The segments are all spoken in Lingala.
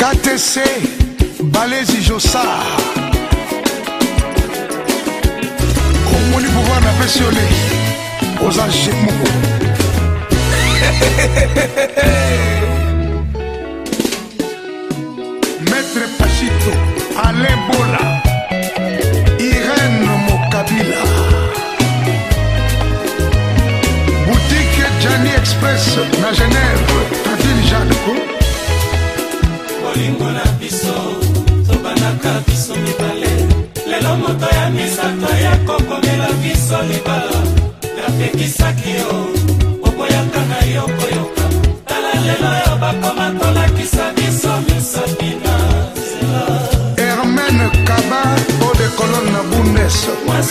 KTC Balezi Josa omoni pouvoir napesi yo le oza je moko maître pachito alain bola irene mokabila boutique jani express na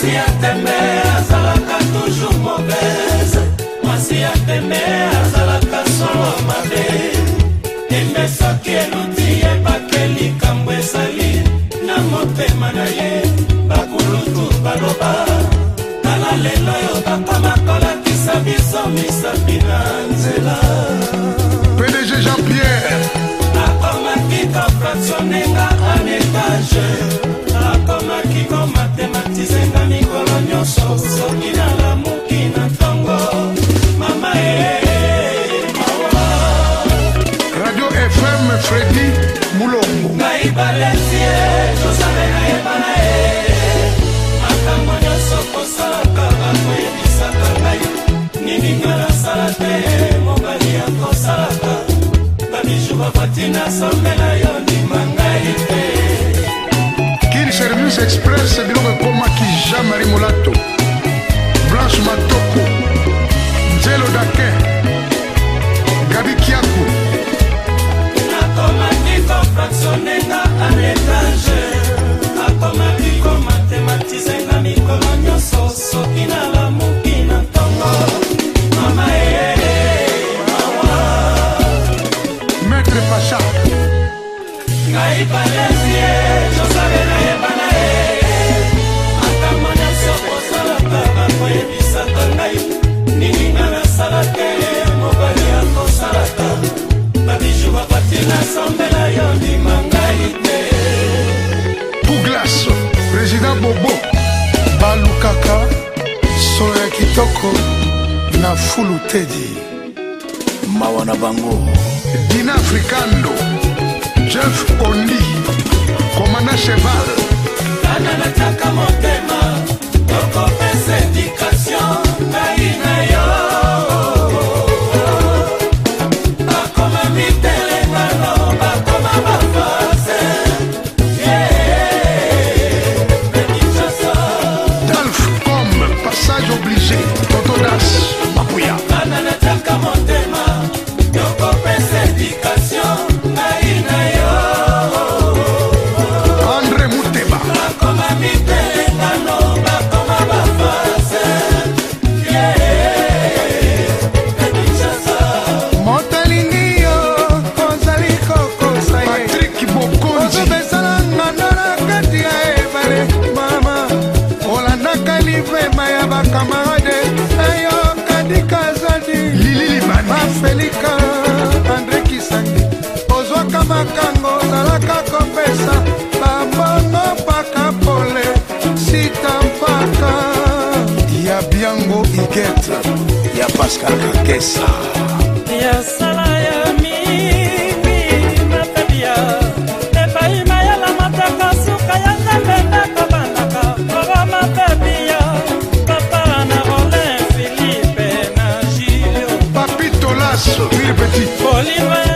mwasi ya tembe azalaka toujours mobese mwasi ya tembe azalaka solo mabe tembe soki eluti ye bakelikambo esali na motema na ye bakulutu baloba tala lelo oyo bakoma kolakisa biso misapi na nzela pdg jean pierre akomaki kofractione libalensie tozalena yeba na ye makambo nyonso kosalaka bato yebisaka ngai nininga nasala te mobali yakosalaka bamijur batina sombela yo ndima ngai te kin service express biloko ekomaki jean marie molato blanche mat fulu tedi mawa na bango dina africando jeff ondi komanda cheval bana nataka motel etikete ya pascal kakesa ya sala ya mingi matelia ebaima ya la mataka suka ya ndembe nakobandaka ora matelia papa na rolin filipe na julio papitolaso wilpeti olimba